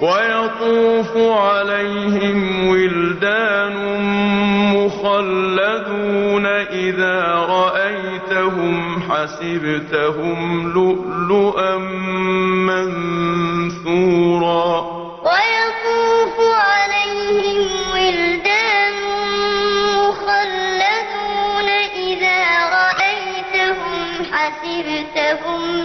ويطوف عليهم ولدان مخلدون إذا رأيتهم حسبتهم لؤلؤا منثورا. ويطوف عليهم ولدان مخلدون إذا رأيتهم حسبتهم